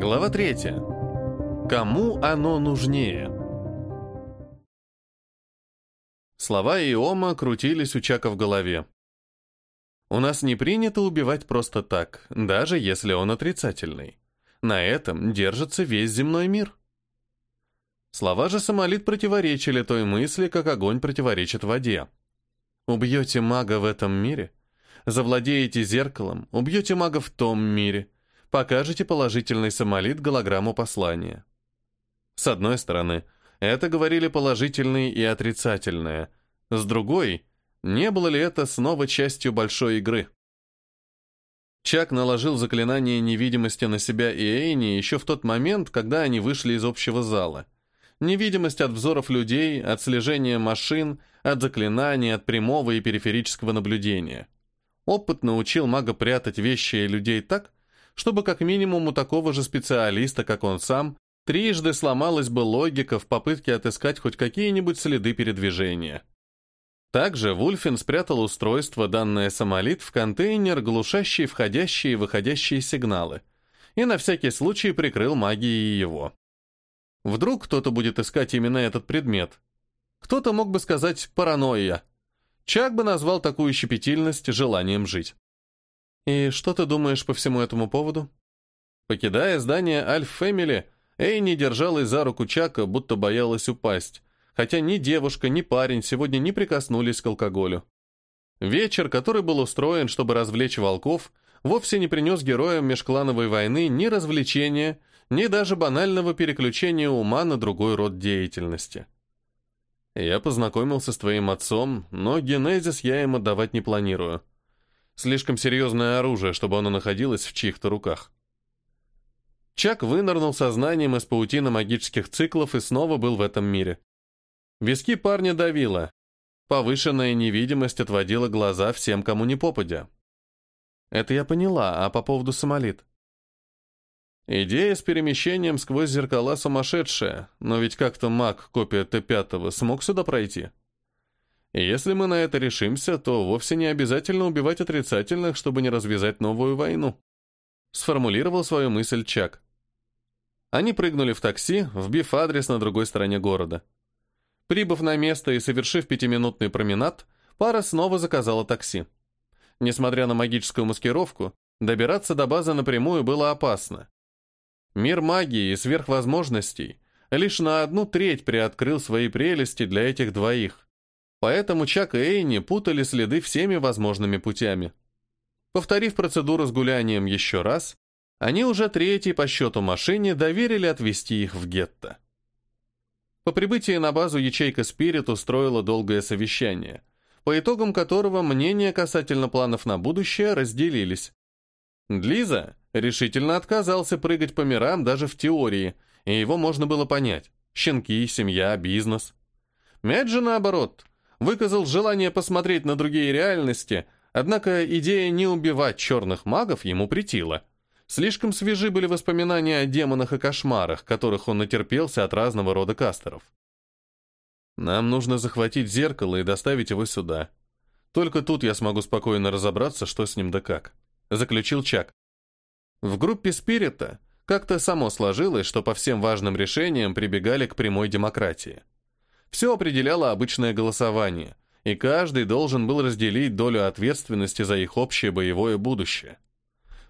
Глава 3. Кому оно нужнее? Слова Иома крутились у Чака в голове. У нас не принято убивать просто так, даже если он отрицательный. На этом держится весь земной мир. Слова же Самолит противоречили той мысли, как огонь противоречит воде. Убьете мага в этом мире, завладеете зеркалом, убьете мага в том мире – покажете положительный самолит голограмму послания. С одной стороны, это говорили положительные и отрицательные. С другой, не было ли это снова частью большой игры? Чак наложил заклинание невидимости на себя и Эйни еще в тот момент, когда они вышли из общего зала. Невидимость от взоров людей, от слежения машин, от заклинаний, от прямого и периферического наблюдения. Опыт научил мага прятать вещи и людей так, чтобы как минимум у такого же специалиста, как он сам, трижды сломалась бы логика в попытке отыскать хоть какие-нибудь следы передвижения. Также Вульфин спрятал устройство, данное Самолит, в контейнер, глушащий входящие и выходящие сигналы, и на всякий случай прикрыл магией его. Вдруг кто-то будет искать именно этот предмет. Кто-то мог бы сказать «паранойя». Чак бы назвал такую щепетильность желанием жить. «И что ты думаешь по всему этому поводу?» Покидая здание Альф Фэмили, Эйни держалась за руку Чака, будто боялась упасть, хотя ни девушка, ни парень сегодня не прикоснулись к алкоголю. Вечер, который был устроен, чтобы развлечь волков, вовсе не принес героям межклановой войны ни развлечения, ни даже банального переключения ума на другой род деятельности. Я познакомился с твоим отцом, но генезис я им отдавать не планирую. Слишком серьезное оружие, чтобы оно находилось в чьих-то руках. Чак вынырнул сознанием из паутины магических циклов и снова был в этом мире. Виски парня давило. Повышенная невидимость отводила глаза всем, кому не попадя. Это я поняла, а по поводу самолит? Идея с перемещением сквозь зеркала сумасшедшая, но ведь как-то маг, копия Т-5, смог сюда пройти. Если мы на это решимся, то вовсе не обязательно убивать отрицательных, чтобы не развязать новую войну. Сформулировал свою мысль Чак. Они прыгнули в такси, вбив адрес на другой стороне города. Прибыв на место и совершив пятиминутный променад, пара снова заказала такси. Несмотря на магическую маскировку, добираться до базы напрямую было опасно. Мир магии и сверхвозможностей лишь на одну треть приоткрыл свои прелести для этих двоих. Поэтому Чак и Эйни путали следы всеми возможными путями. Повторив процедуру с гулянием еще раз, они уже третий по счету машине доверили отвезти их в гетто. По прибытии на базу ячейка «Спирит» устроила долгое совещание, по итогам которого мнения касательно планов на будущее разделились. Длиза решительно отказался прыгать по мирам даже в теории, и его можно было понять. Щенки, семья, бизнес. Мяч же наоборот, выказал желание посмотреть на другие реальности, однако идея не убивать черных магов ему притила. Слишком свежи были воспоминания о демонах и кошмарах, которых он натерпелся от разного рода кастеров. Нам нужно захватить зеркало и доставить его сюда. Только тут я смогу спокойно разобраться, что с ним да как», — заключил Чак. В группе Спирита как-то само сложилось, что по всем важным решениям прибегали к прямой демократии. Все определяло обычное голосование, и каждый должен был разделить долю ответственности за их общее боевое будущее.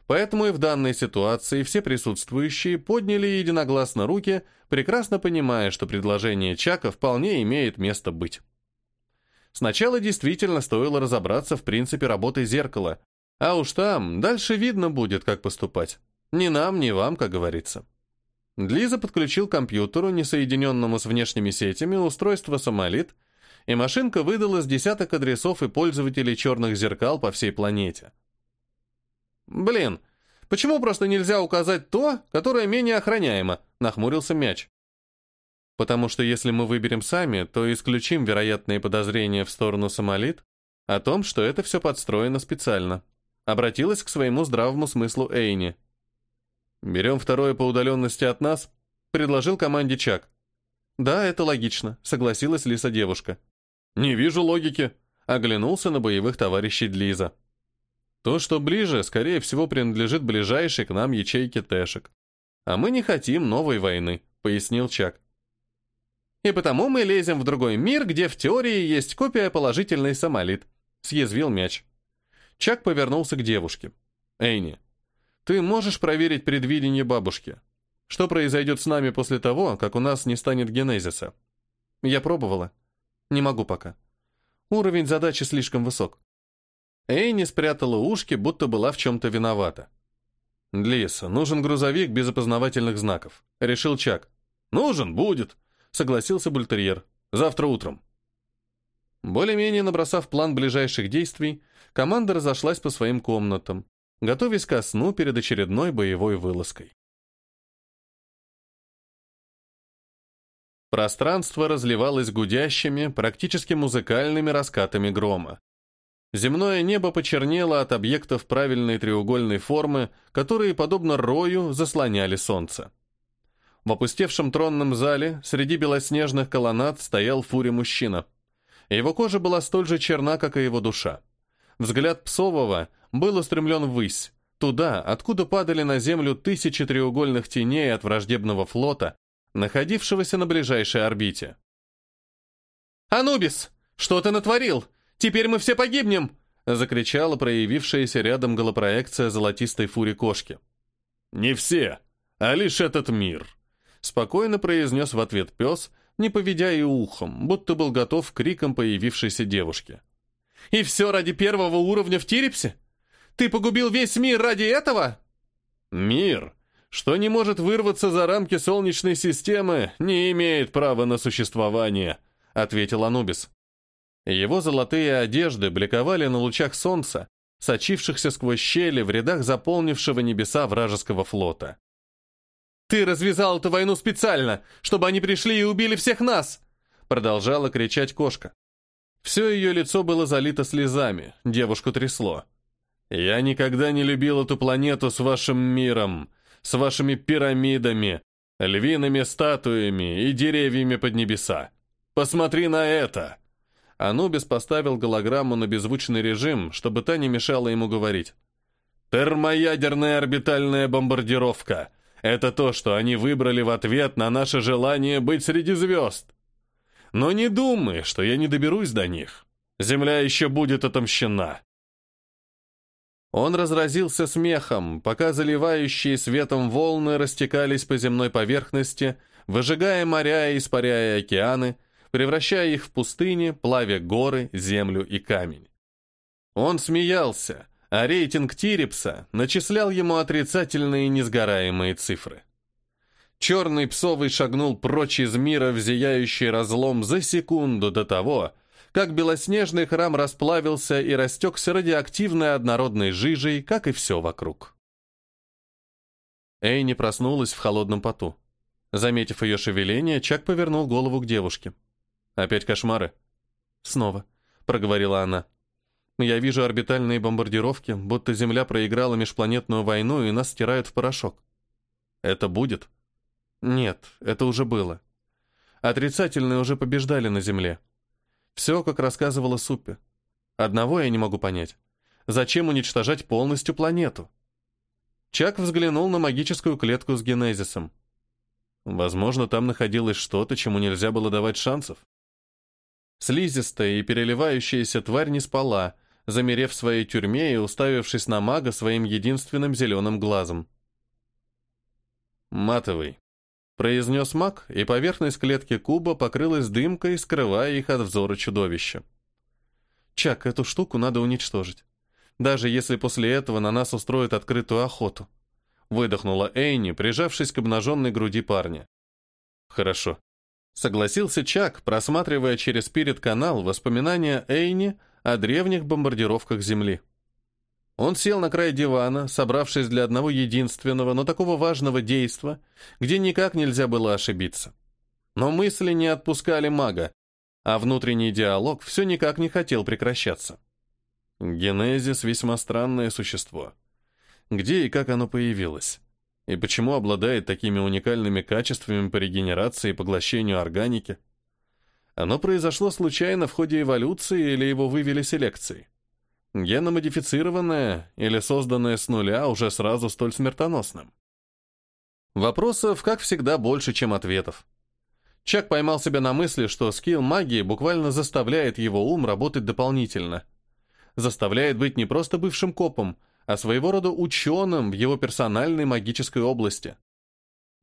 Поэтому и в данной ситуации все присутствующие подняли единогласно руки, прекрасно понимая, что предложение Чака вполне имеет место быть. Сначала действительно стоило разобраться в принципе работы зеркала, а уж там дальше видно будет, как поступать. Ни нам, ни вам, как говорится. Длиза подключил к компьютеру, несоединенному с внешними сетями, устройство «Сомалит», и машинка выдала с десяток адресов и пользователей черных зеркал по всей планете. «Блин, почему просто нельзя указать то, которое менее охраняемо?» — нахмурился мяч. «Потому что если мы выберем сами, то исключим вероятные подозрения в сторону «Сомалит» о том, что это все подстроено специально», — обратилась к своему здравому смыслу Эйни. «Берем второе по удаленности от нас», — предложил команде Чак. «Да, это логично», — согласилась Лиса-девушка. «Не вижу логики», — оглянулся на боевых товарищей Длиза. «То, что ближе, скорее всего, принадлежит ближайшей к нам ячейке Тэшек. А мы не хотим новой войны, пояснил Чак. И потому мы лезем в другой мир, где в теории есть копия положительной Сомалит. Съязвил мяч. Чак повернулся к девушке. Эйни, ты можешь проверить предвидение бабушки? Что произойдет с нами после того, как у нас не станет генезиса? Я пробовала. Не могу пока. Уровень задачи слишком высок. Эйни спрятала ушки, будто была в чем-то виновата. «Длис, нужен грузовик без опознавательных знаков», — решил Чак. «Нужен, будет», — согласился бультерьер. «Завтра утром». Более-менее набросав план ближайших действий, команда разошлась по своим комнатам, готовясь ко сну перед очередной боевой вылазкой. Пространство разливалось гудящими, практически музыкальными раскатами грома. Земное небо почернело от объектов правильной треугольной формы, которые, подобно рою, заслоняли солнце. В опустевшем тронном зале среди белоснежных колоннад стоял фури-мужчина. Его кожа была столь же черна, как и его душа. Взгляд Псового был устремлен ввысь, туда, откуда падали на землю тысячи треугольных теней от враждебного флота, находившегося на ближайшей орбите. «Анубис, что ты натворил? Теперь мы все погибнем!» закричала проявившаяся рядом голопроекция золотистой фури кошки. «Не все, а лишь этот мир», спокойно произнес в ответ пес, не поведя и ухом, будто был готов к крикам появившейся девушки. «И все ради первого уровня в Тирипсе? Ты погубил весь мир ради этого?» «Мир что не может вырваться за рамки Солнечной системы, не имеет права на существование», — ответил Анубис. Его золотые одежды бликовали на лучах солнца, сочившихся сквозь щели в рядах заполнившего небеса вражеского флота. «Ты развязал эту войну специально, чтобы они пришли и убили всех нас!» Продолжала кричать кошка. Все ее лицо было залито слезами, девушку трясло. «Я никогда не любил эту планету с вашим миром с вашими пирамидами, львиными статуями и деревьями под небеса. Посмотри на это!» Анубис поставил голограмму на беззвучный режим, чтобы та не мешала ему говорить. «Термоядерная орбитальная бомбардировка. Это то, что они выбрали в ответ на наше желание быть среди звезд. Но не думай, что я не доберусь до них. Земля еще будет отомщена. Он разразился смехом, пока заливающие светом волны растекались по земной поверхности, выжигая моря и испаряя океаны, превращая их в пустыни, плавя горы, землю и камень. Он смеялся, а рейтинг Тирипса начислял ему отрицательные несгораемые цифры. Черный псовый шагнул прочь из мира в зияющий разлом за секунду до того, как белоснежный храм расплавился и растекся радиоактивной однородной жижей, как и все вокруг. Эйни проснулась в холодном поту. Заметив ее шевеление, Чак повернул голову к девушке. «Опять кошмары?» «Снова», — проговорила она. «Я вижу орбитальные бомбардировки, будто Земля проиграла межпланетную войну и нас стирают в порошок». «Это будет?» «Нет, это уже было. Отрицательные уже побеждали на Земле. Все, как рассказывала Суппи. Одного я не могу понять. Зачем уничтожать полностью планету? Чак взглянул на магическую клетку с генезисом. Возможно, там находилось что-то, чему нельзя было давать шансов. Слизистая и переливающаяся тварь не спала, замерев в своей тюрьме и уставившись на мага своим единственным зеленым глазом. «Матовый», произнес маг, и поверхность клетки куба покрылась дымкой, скрывая их от взора чудовища. «Чак, эту штуку надо уничтожить. Даже если после этого на нас устроят открытую охоту», выдохнула Эйни, прижавшись к обнаженной груди парня. «Хорошо», согласился Чак, просматривая через спирит-канал воспоминания Эйни о древних бомбардировках Земли. Он сел на край дивана, собравшись для одного единственного, но такого важного действа, где никак нельзя было ошибиться. Но мысли не отпускали мага, а внутренний диалог все никак не хотел прекращаться. Генезис — весьма странное существо. Где и как оно появилось? И почему обладает такими уникальными качествами по регенерации и поглощению органики? Оно произошло случайно в ходе эволюции или его вывели селекцией? Геномодифицированное или созданное с нуля уже сразу столь смертоносным? Вопросов, как всегда, больше, чем ответов. Чак поймал себя на мысли, что скилл магии буквально заставляет его ум работать дополнительно. Заставляет быть не просто бывшим копом, а своего рода ученым в его персональной магической области.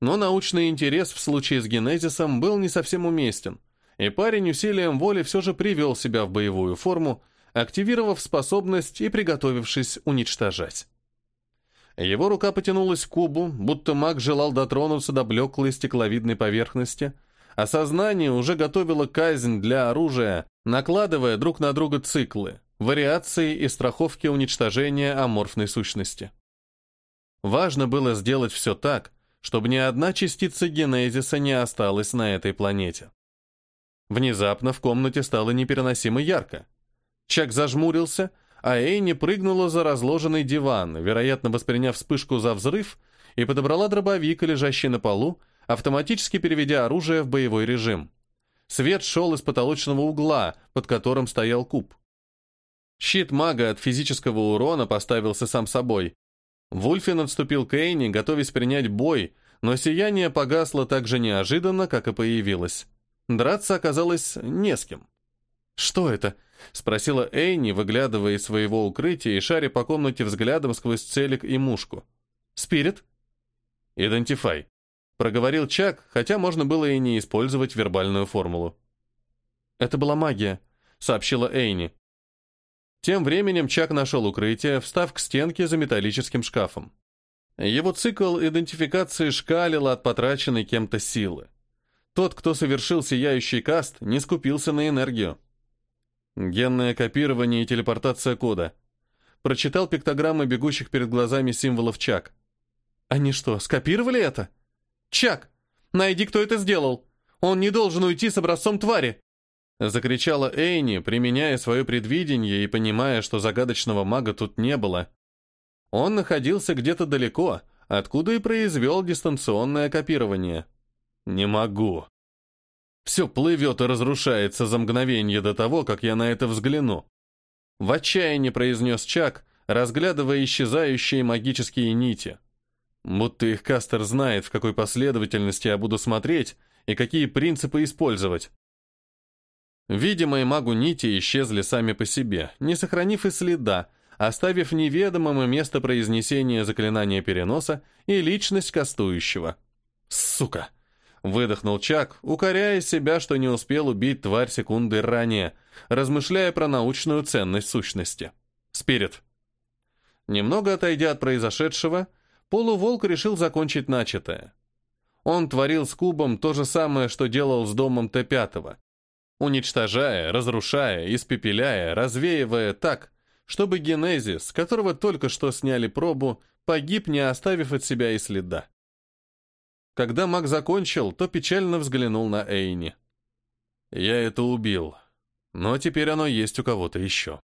Но научный интерес в случае с генезисом был не совсем уместен, и парень усилием воли все же привел себя в боевую форму, активировав способность и приготовившись уничтожать. Его рука потянулась к кубу, будто маг желал дотронуться до блеклой стекловидной поверхности, а сознание уже готовило казнь для оружия, накладывая друг на друга циклы, вариации и страховки уничтожения аморфной сущности. Важно было сделать все так, чтобы ни одна частица генезиса не осталась на этой планете. Внезапно в комнате стало непереносимо ярко. Чак зажмурился, а Эйни прыгнула за разложенный диван, вероятно, восприняв вспышку за взрыв, и подобрала дробовик, лежащий на полу, автоматически переведя оружие в боевой режим. Свет шел из потолочного угла, под которым стоял куб. Щит мага от физического урона поставился сам собой. Вульфин отступил к Эйни, готовясь принять бой, но сияние погасло так же неожиданно, как и появилось. Драться оказалось не с кем. «Что это?» — спросила Эйни, выглядывая из своего укрытия и шаря по комнате взглядом сквозь целик и мушку. «Спирит?» «Идентифай», — проговорил Чак, хотя можно было и не использовать вербальную формулу. «Это была магия», — сообщила Эйни. Тем временем Чак нашел укрытие, встав к стенке за металлическим шкафом. Его цикл идентификации шкалил от потраченной кем-то силы. Тот, кто совершил сияющий каст, не скупился на энергию. Генное копирование и телепортация кода. Прочитал пиктограммы бегущих перед глазами символов Чак. Они что, скопировали это? Чак, найди, кто это сделал. Он не должен уйти с образцом твари. Закричала Эйни, применяя свое предвидение и понимая, что загадочного мага тут не было. Он находился где-то далеко, откуда и произвел дистанционное копирование. «Не могу», все плывет и разрушается за мгновение до того, как я на это взгляну. В отчаянии произнес Чак, разглядывая исчезающие магические нити. Будто их Кастер знает, в какой последовательности я буду смотреть и какие принципы использовать. Видимые магу нити исчезли сами по себе, не сохранив и следа, оставив неведомым место произнесения заклинания переноса и личность кастующего. Сука! Выдохнул Чак, укоряя себя, что не успел убить тварь секунды ранее, размышляя про научную ценность сущности. Спирит. Немного отойдя от произошедшего, полуволк решил закончить начатое. Он творил с кубом то же самое, что делал с домом Т-5, уничтожая, разрушая, испепеляя, развеивая так, чтобы генезис, которого только что сняли пробу, погиб, не оставив от себя и следа. Когда маг закончил, то печально взглянул на Эйни. «Я это убил, но теперь оно есть у кого-то еще».